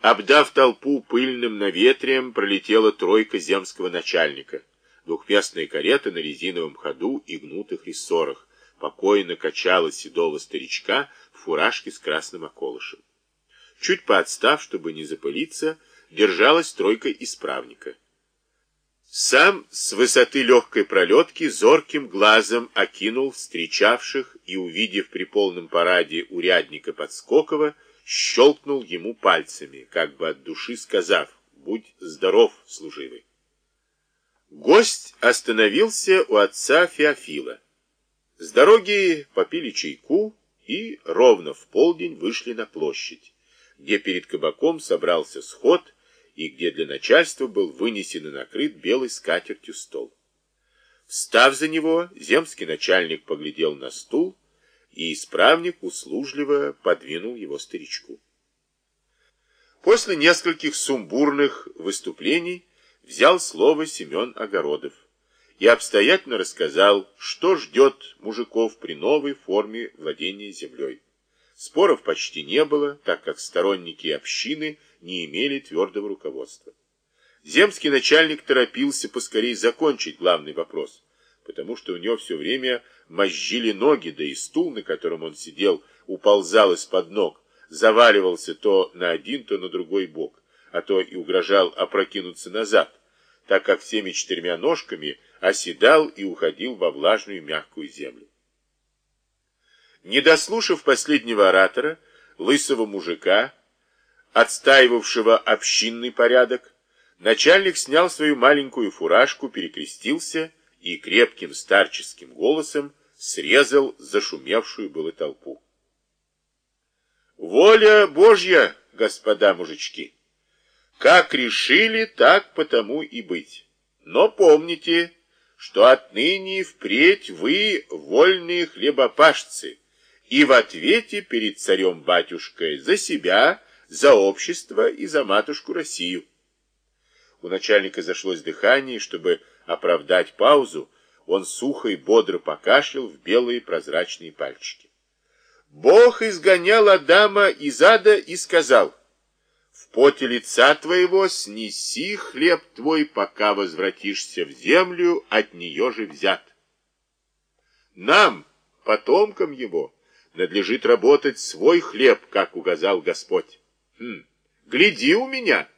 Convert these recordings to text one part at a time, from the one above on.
Обдав толпу пыльным наветрием, пролетела тройка земского начальника. Двухместная карета на резиновом ходу и гнутых рессорах покойно качала седого старичка в фуражке с красным околышем. Чуть поотстав, чтобы не запылиться, держалась тройка исправника. Сам с высоты легкой пролетки зорким глазом окинул встречавших и, увидев при полном параде урядника Подскокова, щелкнул ему пальцами, как бы от души сказав «Будь здоров, служивый». Гость остановился у отца Феофила. С дороги попили чайку и ровно в полдень вышли на площадь, где перед кабаком собрался сход и где для начальства был вынесен и накрыт белой скатертью стол. Встав за него, земский начальник поглядел на стул, и исправник услужливо подвинул его старичку. После нескольких сумбурных выступлений взял слово Семен Огородов и обстоятельно рассказал, что ждет мужиков при новой форме владения землей. Споров почти не было, так как сторонники общины не имели твердого руководства. Земский начальник торопился поскорее закончить главный вопрос, потому что у него все время мозжили ноги, да и стул, на котором он сидел, уползал из-под ног, заваливался то на один, то на другой бок, а то и угрожал опрокинуться назад, так как всеми четырьмя ножками оседал и уходил во влажную мягкую землю. Не дослушав последнего оратора, лысого мужика, отстаивавшего общинный порядок, начальник снял свою маленькую фуражку, перекрестился и крепким старческим голосом срезал зашумевшую было толпу. «Воля Божья, господа мужички! Как решили, так потому и быть. Но помните, что отныне впредь вы вольные хлебопашцы, и в ответе перед царем-батюшкой за себя, за общество и за матушку Россию. У начальника зашлось дыхание, чтобы оправдать паузу, он сухо и бодро покашлял в белые прозрачные пальчики. Бог изгонял Адама из ада и сказал, «В поте лица твоего снеси хлеб твой, пока возвратишься в землю, от нее же взят». Нам, потомкам его, надлежит работать свой хлеб, как указал Господь. Хм, гляди у меня.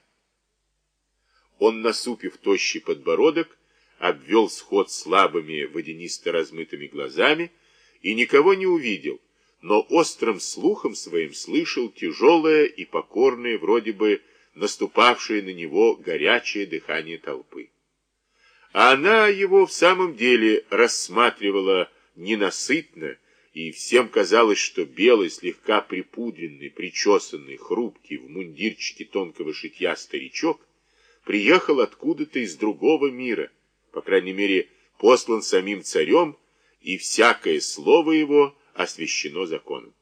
Он, насупив тощий подбородок, обвел сход слабыми водянисто размытыми глазами и никого не увидел, но острым слухом своим слышал тяжелое и покорное, вроде бы наступавшее на него горячее дыхание толпы. А она его в самом деле рассматривала ненасытно, и всем казалось, что белый, слегка припудренный, причесанный, хрупкий, в мундирчике тонкого шитья старичок приехал откуда-то из другого мира, по крайней мере, послан самим царем, и всякое слово его освящено законом.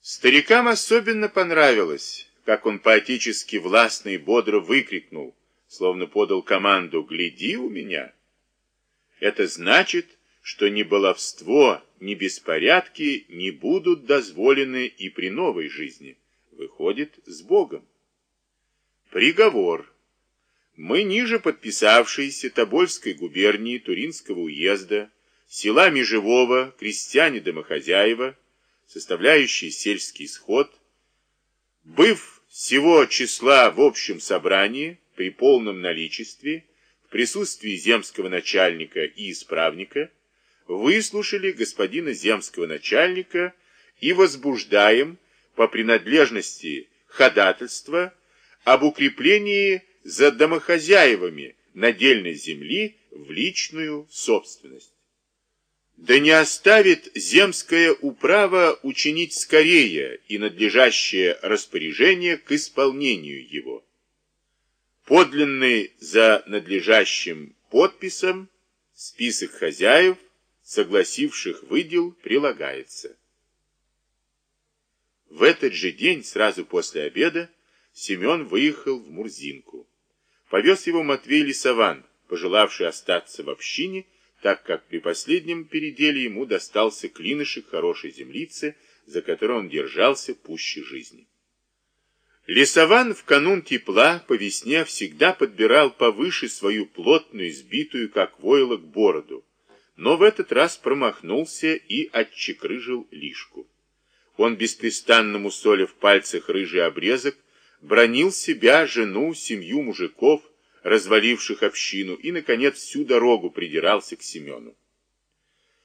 Старикам особенно понравилось, как он поэтически властно и бодро выкрикнул, словно подал команду «Гляди у меня!». Это значит, что ни баловство, ни беспорядки не будут дозволены и при новой жизни. Выходит, с Богом. Приговор мы ниже подписавшиеся Тобольской губернии Туринского уезда, села Межевого, крестьяне-домохозяева, составляющие сельский сход, быв всего числа в общем собрании при полном наличестве, в присутствии земского начальника и исправника, выслушали господина земского начальника и возбуждаем по принадлежности ходатайства об укреплении за домохозяевами надельной земли в личную собственность. Да не оставит земское управа учинить скорее и надлежащее распоряжение к исполнению его. Подлинный за надлежащим подписом список хозяев, согласивших выдел, прилагается. В этот же день, сразу после обеда, Семен выехал в Мурзинку. Повез его Матвей Лисован, пожелавший остаться в общине, так как при последнем переделе ему достался клинышек хорошей землицы, за которой он держался пуще жизни. Лесован в канун тепла по весне всегда подбирал повыше свою плотную, сбитую, как войлок, бороду, но в этот раз промахнулся и отчекрыжил лишку. Он беспрестанно мусоля в пальцах рыжий обрезок, бронил себя, жену, семью мужиков, разваливших общину, и, наконец, всю дорогу придирался к Семену.